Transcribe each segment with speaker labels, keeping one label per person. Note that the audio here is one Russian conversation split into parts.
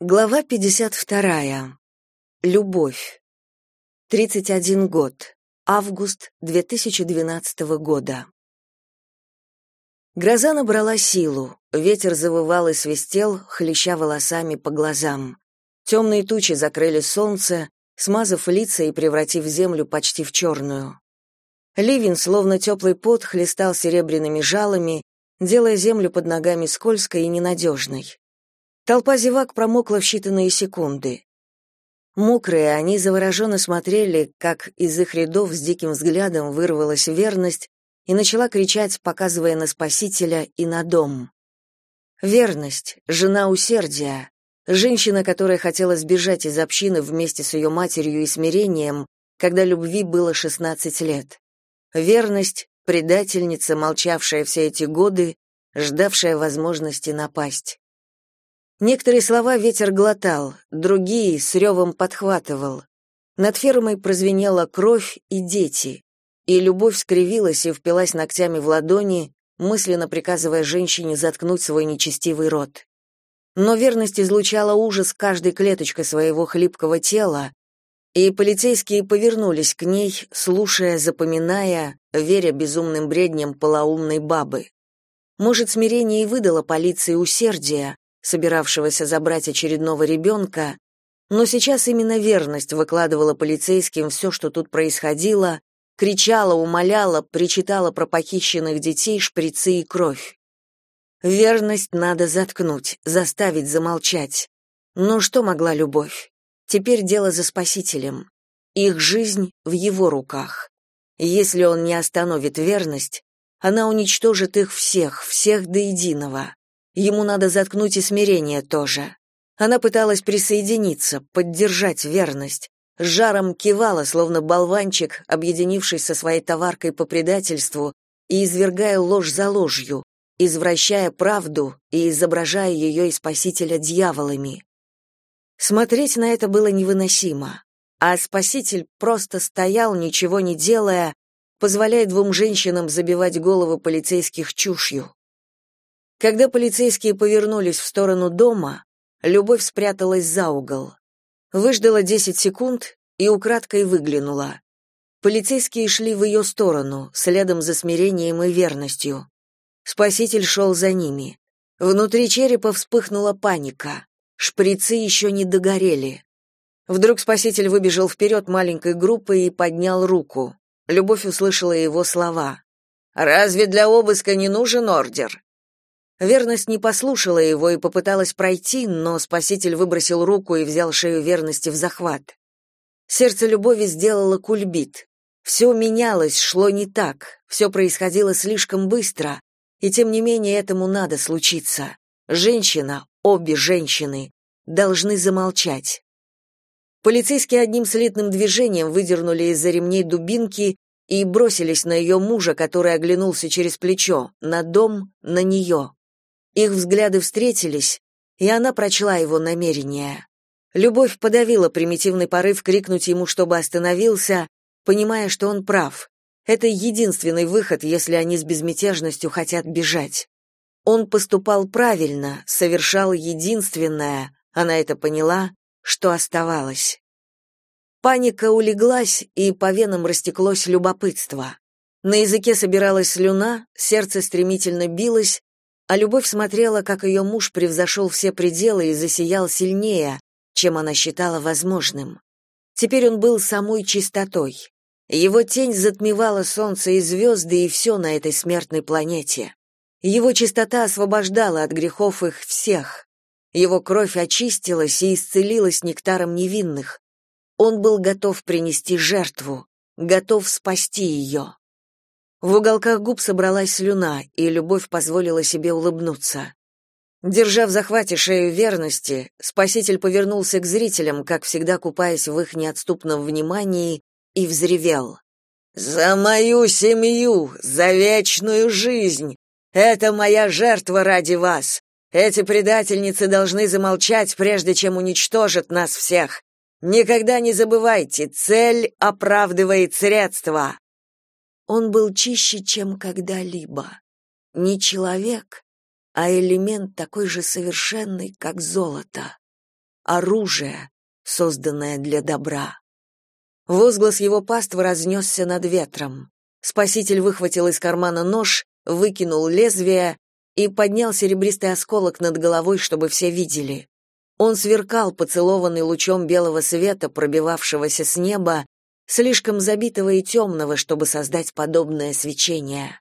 Speaker 1: Глава 52. Любовь. 31 год. Август 2012 года. Гроза набрала силу, ветер завывал и свистел, хлеща волосами по глазам. Темные тучи закрыли солнце, смазав лица и превратив землю почти в черную. Ливень, словно теплый пот, хлестал серебряными жалами, делая землю под ногами скользкой и ненадежной. Толпа зевак промокла в считанные секунды. Мокрые, они завороженно смотрели, как из их рядов с диким взглядом вырвалась верность и начала кричать, показывая на Спасителя и на дом. Верность, жена усердия, женщина, которая хотела сбежать из общины вместе с ее матерью и смирением, когда любви было 16 лет. Верность, предательница, молчавшая все эти годы, ждавшая возможности напасть. Некоторые слова ветер глотал, другие с ревом подхватывал. Над фермой прозвенела кровь и дети, и любовь скривилась и впилась ногтями в ладони, мысленно приказывая женщине заткнуть свой нечестивый рот. Но верность излучала ужас каждой клеточкой своего хлипкого тела, и полицейские повернулись к ней, слушая, запоминая, веря безумным бредням полоумной бабы. Может, смирение и выдало полиции усердие, собиравшегося забрать очередного ребенка, но сейчас именно верность выкладывала полицейским все, что тут происходило, кричала, умоляла, причитала про похищенных детей, шприцы и кровь. Верность надо заткнуть, заставить замолчать. Но что могла любовь? Теперь дело за спасителем. Их жизнь в его руках. Если он не остановит верность, она уничтожит их всех, всех до единого. Ему надо заткнуть и смирение тоже. Она пыталась присоединиться, поддержать верность. С жаром кивала, словно болванчик, объединившись со своей товаркой по предательству и извергая ложь за ложью, извращая правду и изображая ее и спасителя дьяволами. Смотреть на это было невыносимо, а спаситель просто стоял, ничего не делая, позволяя двум женщинам забивать головы полицейских чушью. Когда полицейские повернулись в сторону дома, Любовь спряталась за угол. Выждала десять секунд и украдкой выглянула. Полицейские шли в ее сторону, следом за смирением и верностью. Спаситель шел за ними. Внутри черепа вспыхнула паника. Шприцы еще не догорели. Вдруг спаситель выбежал вперед маленькой группой и поднял руку. Любовь услышала его слова. «Разве для обыска не нужен ордер?» Верность не послушала его и попыталась пройти, но спаситель выбросил руку и взял шею верности в захват. Сердце любови сделало кульбит. Все менялось, шло не так, все происходило слишком быстро, и тем не менее этому надо случиться. Женщина, обе женщины, должны замолчать. Полицейские одним слитным движением выдернули из-за ремней дубинки и бросились на ее мужа, который оглянулся через плечо, на дом, на нее. Их взгляды встретились, и она прочла его намерение. Любовь подавила примитивный порыв крикнуть ему, чтобы остановился, понимая, что он прав. Это единственный выход, если они с безмятежностью хотят бежать. Он поступал правильно, совершал единственное, она это поняла, что оставалось. Паника улеглась, и по венам растеклось любопытство. На языке собиралась слюна, сердце стремительно билось, а Любовь смотрела, как ее муж превзошел все пределы и засиял сильнее, чем она считала возможным. Теперь он был самой чистотой. Его тень затмевала солнце и звезды и все на этой смертной планете. Его чистота освобождала от грехов их всех. Его кровь очистилась и исцелилась нектаром невинных. Он был готов принести жертву, готов спасти ее. В уголках губ собралась слюна, и любовь позволила себе улыбнуться. Держа в захвате шею верности, спаситель повернулся к зрителям, как всегда купаясь в их неотступном внимании, и взревел. «За мою семью, за вечную жизнь! Это моя жертва ради вас! Эти предательницы должны замолчать, прежде чем уничтожат нас всех! Никогда не забывайте, цель оправдывает средства!» Он был чище, чем когда-либо. Не человек, а элемент такой же совершенный, как золото. оружие, созданное для добра. Возглас его паствы разнесся над ветром. Спаситель выхватил из кармана нож, выкинул лезвие и поднял серебристый осколок над головой, чтобы все видели. Он сверкал, поцелованный лучом белого света, пробивавшегося с неба, слишком забитого и темного, чтобы создать подобное свечение.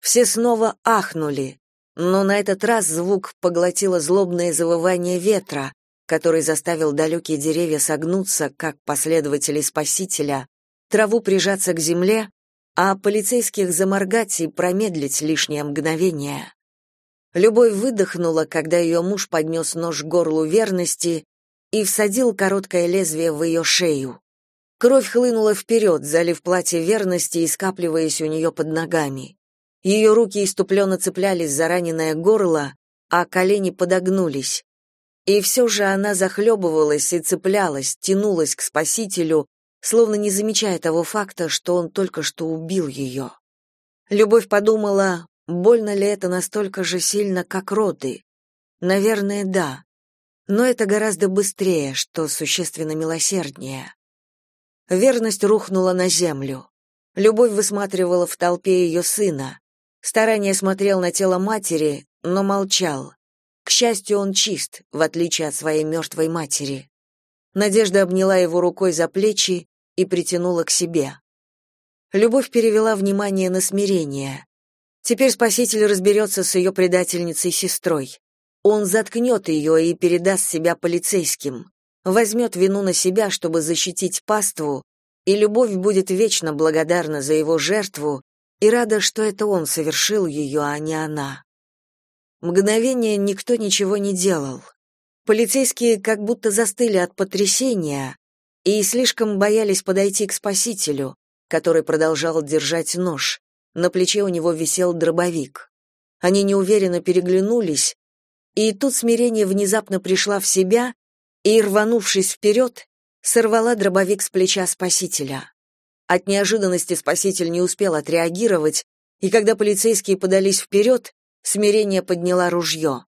Speaker 1: Все снова ахнули, но на этот раз звук поглотило злобное завывание ветра, который заставил далекие деревья согнуться, как последователи Спасителя, траву прижаться к земле, а полицейских заморгать и промедлить лишнее мгновение. Любовь выдохнула, когда ее муж поднес нож к горлу верности и всадил короткое лезвие в ее шею. Кровь хлынула вперед, залив платье верности и скапливаясь у нее под ногами. Ее руки иступленно цеплялись за раненое горло, а колени подогнулись. И все же она захлебывалась и цеплялась, тянулась к спасителю, словно не замечая того факта, что он только что убил ее. Любовь подумала, больно ли это настолько же сильно, как роды. Наверное, да. Но это гораздо быстрее, что существенно милосерднее. Верность рухнула на землю. Любовь высматривала в толпе ее сына. Старание смотрел на тело матери, но молчал. К счастью, он чист, в отличие от своей мертвой матери. Надежда обняла его рукой за плечи и притянула к себе. Любовь перевела внимание на смирение. Теперь Спаситель разберется с ее предательницей-сестрой. Он заткнет ее и передаст себя полицейским, возьмет вину на себя, чтобы защитить паству, и любовь будет вечно благодарна за его жертву и рада, что это он совершил ее, а не она. Мгновение никто ничего не делал. Полицейские как будто застыли от потрясения и слишком боялись подойти к спасителю, который продолжал держать нож. На плече у него висел дробовик. Они неуверенно переглянулись, и тут смирение внезапно пришла в себя и, рванувшись вперед, сорвала дробовик с плеча спасителя. От неожиданности спаситель не успел отреагировать, и когда полицейские подались вперед, Смирение подняла ружье.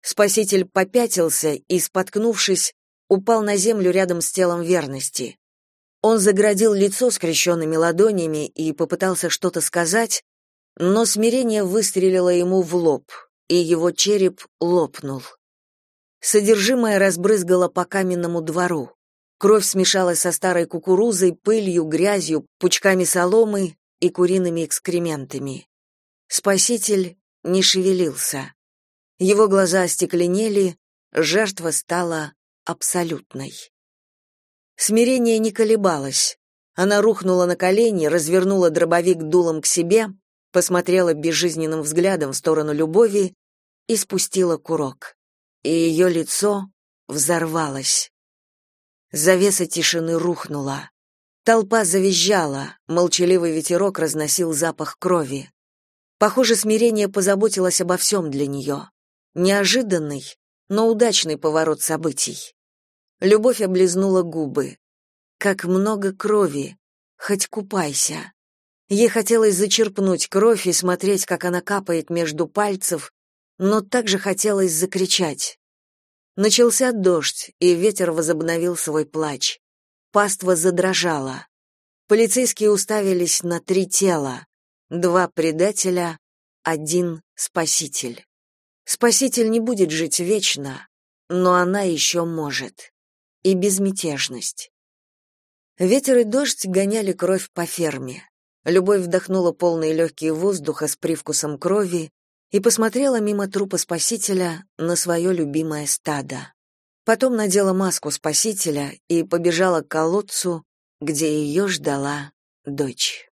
Speaker 1: Спаситель попятился и, споткнувшись, упал на землю рядом с телом верности. Он заградил лицо скрещенными ладонями и попытался что-то сказать, но смирение выстрелило ему в лоб, и его череп лопнул. Содержимое разбрызгало по каменному двору. Кровь смешалась со старой кукурузой, пылью, грязью, пучками соломы и куриными экскрементами. Спаситель не шевелился. Его глаза остекленели, жертва стала абсолютной. Смирение не колебалось. Она рухнула на колени, развернула дробовик дулом к себе, посмотрела безжизненным взглядом в сторону любови и спустила курок. И ее лицо взорвалось. Завеса тишины рухнула. Толпа завизжала, молчаливый ветерок разносил запах крови. Похоже, смирение позаботилось обо всем для нее. Неожиданный, но удачный поворот событий. Любовь облизнула губы. Как много крови, хоть купайся. Ей хотелось зачерпнуть кровь и смотреть, как она капает между пальцев, но также хотелось закричать. Начался дождь, и ветер возобновил свой плач. Паства задрожала. Полицейские уставились на три тела. Два предателя, один спаситель. Спаситель не будет жить вечно, но она еще может. И безмятежность. Ветер и дождь гоняли кровь по ферме. Любовь вдохнула полные легкие воздуха с привкусом крови и посмотрела мимо трупа спасителя на свое любимое стадо. Потом надела маску спасителя и побежала к колодцу, где ее ждала дочь.